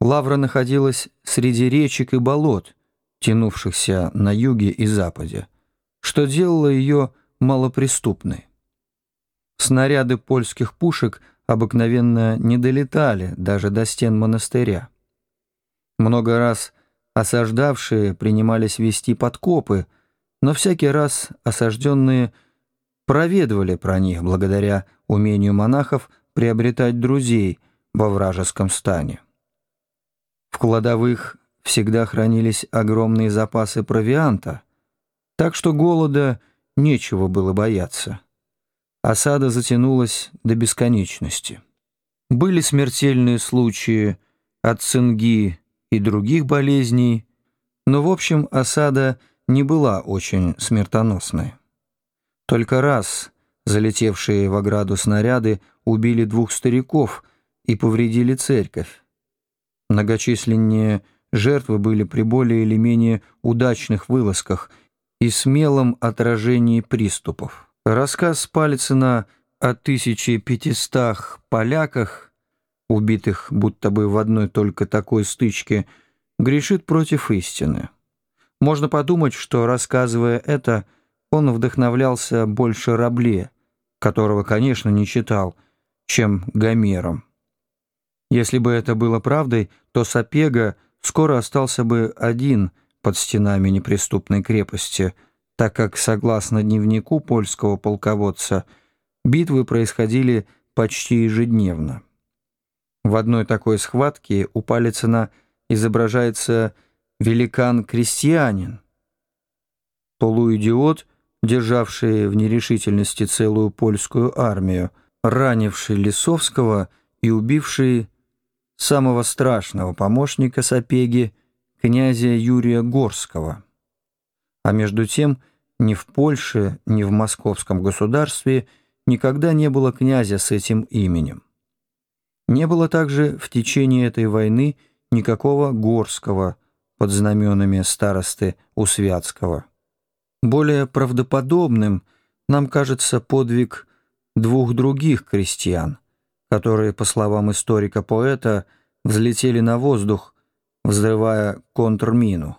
Лавра находилась среди речек и болот, тянувшихся на юге и западе, что делало ее малоприступной. Снаряды польских пушек обыкновенно не долетали даже до стен монастыря. Много раз осаждавшие принимались вести подкопы, но всякий раз осажденные проведывали про них благодаря умению монахов приобретать друзей во вражеском стане. В кладовых всегда хранились огромные запасы провианта, так что голода нечего было бояться. Осада затянулась до бесконечности. Были смертельные случаи от цинги и других болезней, но в общем осада не была очень смертоносной. Только раз залетевшие в ограду снаряды убили двух стариков и повредили церковь. Многочисленнее жертвы были при более или менее удачных вылазках и смелом отражении приступов. Рассказ Палицына о 1500 поляках, убитых будто бы в одной только такой стычке, грешит против истины. Можно подумать, что, рассказывая это, он вдохновлялся больше Рабле, которого, конечно, не читал, чем Гомером. Если бы это было правдой, то Сапега скоро остался бы один под стенами неприступной крепости, так как, согласно дневнику польского полководца, битвы происходили почти ежедневно. В одной такой схватке у Палицына изображается великан-крестьянин, полуидиот, державший в нерешительности целую польскую армию, ранивший Лисовского и убивший самого страшного помощника Сапеги, князя Юрия Горского. А между тем ни в Польше, ни в московском государстве никогда не было князя с этим именем. Не было также в течение этой войны никакого Горского под знаменами старосты Усвятского. Более правдоподобным нам кажется подвиг двух других крестьян – которые, по словам историка-поэта, взлетели на воздух, взрывая контрмину.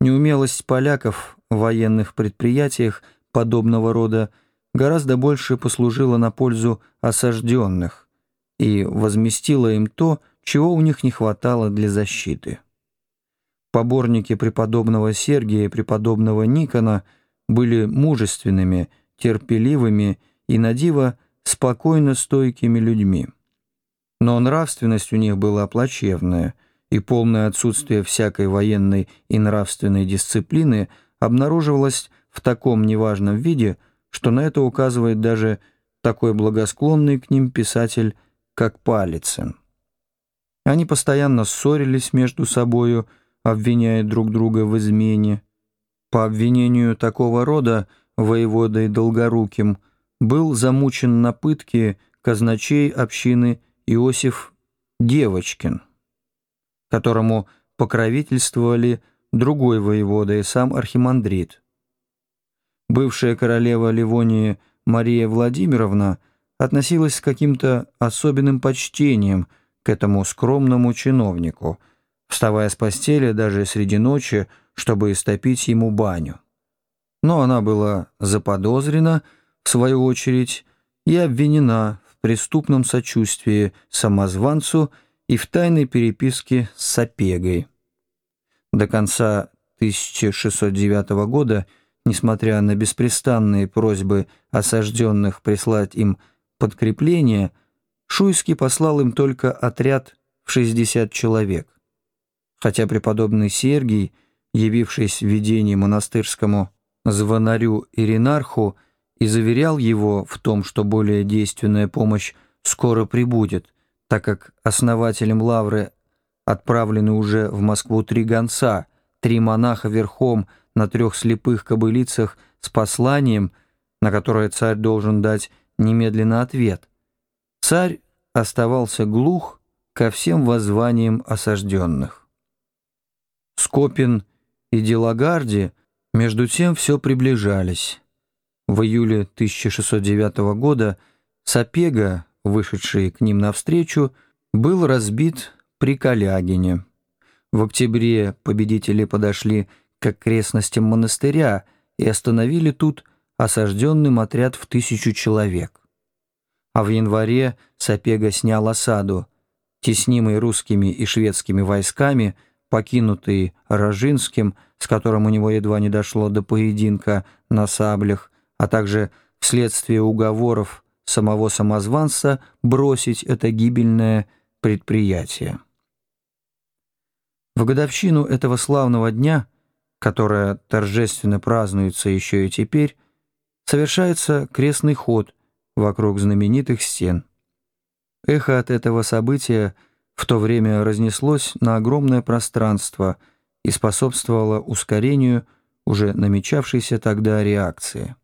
Неумелость поляков в военных предприятиях подобного рода гораздо больше послужила на пользу осажденных и возместила им то, чего у них не хватало для защиты. Поборники преподобного Сергия и преподобного Никона были мужественными, терпеливыми и надиво спокойно стойкими людьми. Но нравственность у них была плачевная, и полное отсутствие всякой военной и нравственной дисциплины обнаруживалось в таком неважном виде, что на это указывает даже такой благосклонный к ним писатель, как Палицын. Они постоянно ссорились между собою, обвиняя друг друга в измене. По обвинению такого рода воеводой Долгоруким – был замучен на пытке казначей общины Иосиф Девочкин, которому покровительствовали другой воевода и сам архимандрит. Бывшая королева Ливонии Мария Владимировна относилась с каким-то особенным почтением к этому скромному чиновнику, вставая с постели даже среди ночи, чтобы истопить ему баню. Но она была заподозрена, в свою очередь, и обвинена в преступном сочувствии самозванцу и в тайной переписке с Сапегой. До конца 1609 года, несмотря на беспрестанные просьбы осажденных прислать им подкрепление, Шуйский послал им только отряд в 60 человек. Хотя преподобный Сергий, явившись в видении монастырскому звонарю Иринарху, и заверял его в том, что более действенная помощь скоро прибудет, так как основателем Лавры отправлены уже в Москву три гонца, три монаха верхом на трех слепых кобылицах с посланием, на которое царь должен дать немедленно ответ. Царь оставался глух ко всем воззваниям осажденных. Скопин и Делагарди между тем все приближались. В июле 1609 года Сапега, вышедший к ним навстречу, был разбит при Калягине. В октябре победители подошли к окрестностям монастыря и остановили тут осажденным отряд в тысячу человек. А в январе Сапега снял осаду, теснимый русскими и шведскими войсками, покинутый Рожинским, с которым у него едва не дошло до поединка на саблях, а также вследствие уговоров самого самозванца бросить это гибельное предприятие. В годовщину этого славного дня, которая торжественно празднуется еще и теперь, совершается крестный ход вокруг знаменитых стен. Эхо от этого события в то время разнеслось на огромное пространство и способствовало ускорению уже намечавшейся тогда реакции.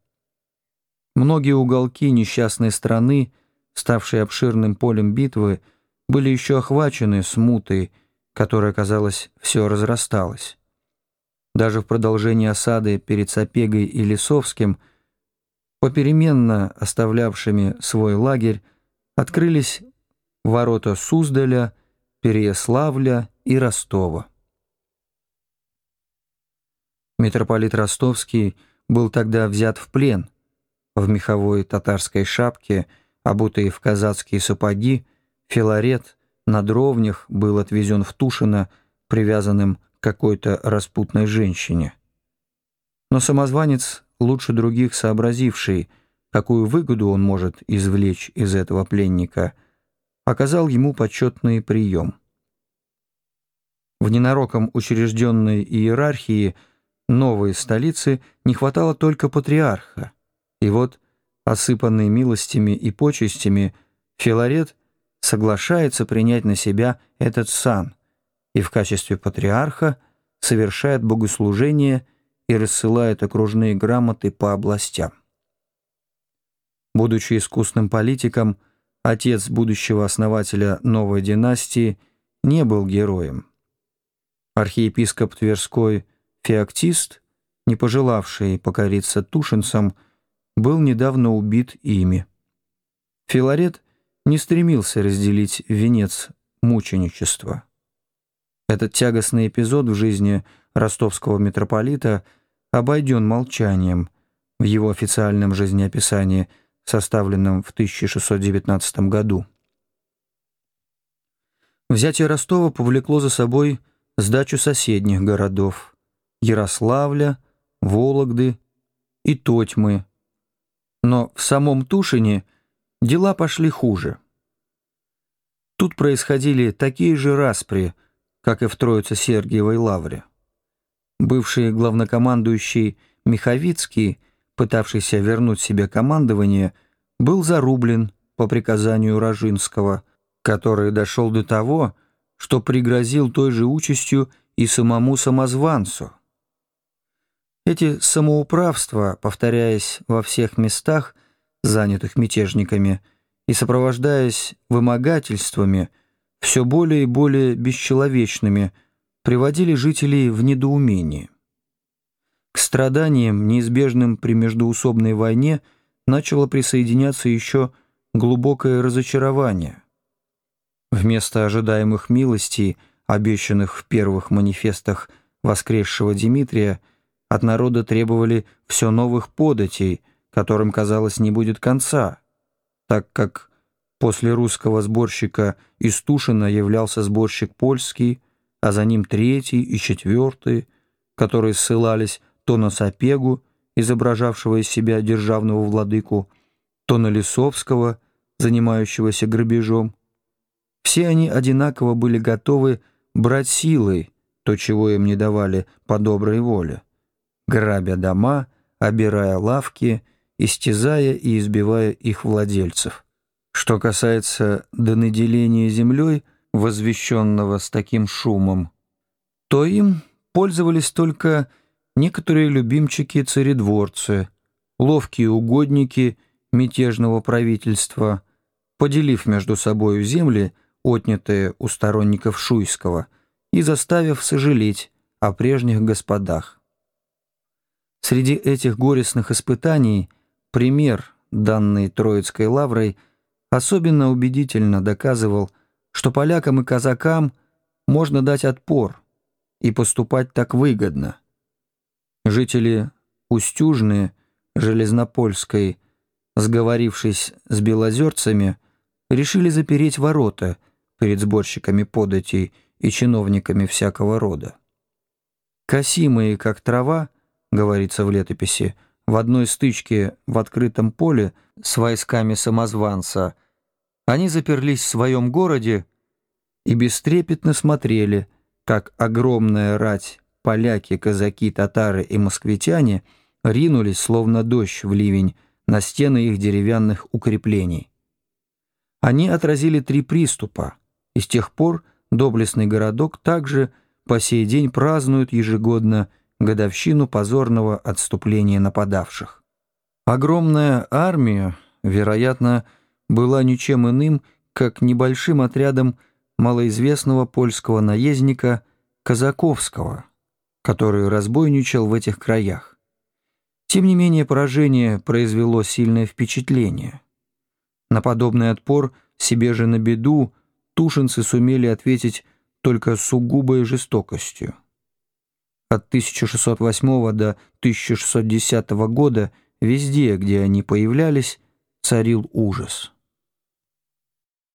Многие уголки несчастной страны, ставшие обширным полем битвы, были еще охвачены смутой, которая, казалось, все разрасталась. Даже в продолжении осады перед Сапегой и Лисовским, попеременно оставлявшими свой лагерь, открылись ворота Суздаля, Переяславля и Ростова. Митрополит Ростовский был тогда взят в плен – в меховой татарской шапке, обутый в казацкие сапоги, Филарет на дровнях был отвезен в Тушино, привязанным к какой-то распутной женщине. Но самозванец, лучше других сообразивший, какую выгоду он может извлечь из этого пленника, оказал ему почетный прием. В ненароком учрежденной иерархии новой столицы не хватало только патриарха, и вот, осыпанный милостями и почестями, Филарет соглашается принять на себя этот сан и в качестве патриарха совершает богослужение и рассылает окружные грамоты по областям. Будучи искусным политиком, отец будущего основателя новой династии не был героем. Архиепископ Тверской Феоктист, не пожелавший покориться тушинцам, был недавно убит ими. Филарет не стремился разделить венец мученичества. Этот тягостный эпизод в жизни ростовского митрополита обойден молчанием в его официальном жизнеописании, составленном в 1619 году. Взятие Ростова повлекло за собой сдачу соседних городов – Ярославля, Вологды и Тотьмы – но в самом Тушине дела пошли хуже. Тут происходили такие же распри, как и в Троице-Сергиевой лавре. Бывший главнокомандующий Миховицкий, пытавшийся вернуть себе командование, был зарублен по приказанию Рожинского, который дошел до того, что пригрозил той же участью и самому самозванцу. Эти самоуправства, повторяясь во всех местах, занятых мятежниками, и сопровождаясь вымогательствами, все более и более бесчеловечными, приводили жителей в недоумение. К страданиям, неизбежным при междуусобной войне, начало присоединяться еще глубокое разочарование. Вместо ожидаемых милостей, обещанных в первых манифестах воскресшего Дмитрия, от народа требовали все новых податей, которым, казалось, не будет конца, так как после русского сборщика из Тушина являлся сборщик польский, а за ним третий и четвертый, которые ссылались то на Сапегу, изображавшего из себя державного владыку, то на Лисовского, занимающегося грабежом. Все они одинаково были готовы брать силой то, чего им не давали по доброй воле грабя дома, обирая лавки, истязая и избивая их владельцев. Что касается до наделения землей, возвещенного с таким шумом, то им пользовались только некоторые любимчики-царедворцы, ловкие угодники мятежного правительства, поделив между собою земли, отнятые у сторонников Шуйского, и заставив сожалеть о прежних господах. Среди этих горестных испытаний пример, данный Троицкой лаврой, особенно убедительно доказывал, что полякам и казакам можно дать отпор и поступать так выгодно. Жители Устюжные, Железнопольской, сговорившись с белозерцами, решили запереть ворота перед сборщиками податей и чиновниками всякого рода. Косимые, как трава, говорится в летописи, в одной стычке в открытом поле с войсками самозванца, они заперлись в своем городе и бестрепетно смотрели, как огромная рать, поляки, казаки, татары и москвитяне ринулись, словно дождь в ливень, на стены их деревянных укреплений. Они отразили три приступа, и с тех пор доблестный городок также по сей день празднует ежегодно годовщину позорного отступления нападавших. Огромная армия, вероятно, была ничем иным, как небольшим отрядом малоизвестного польского наездника Казаковского, который разбойничал в этих краях. Тем не менее, поражение произвело сильное впечатление. На подобный отпор себе же на беду тушинцы сумели ответить только сугубой жестокостью. От 1608 до 1610 года везде, где они появлялись, царил ужас.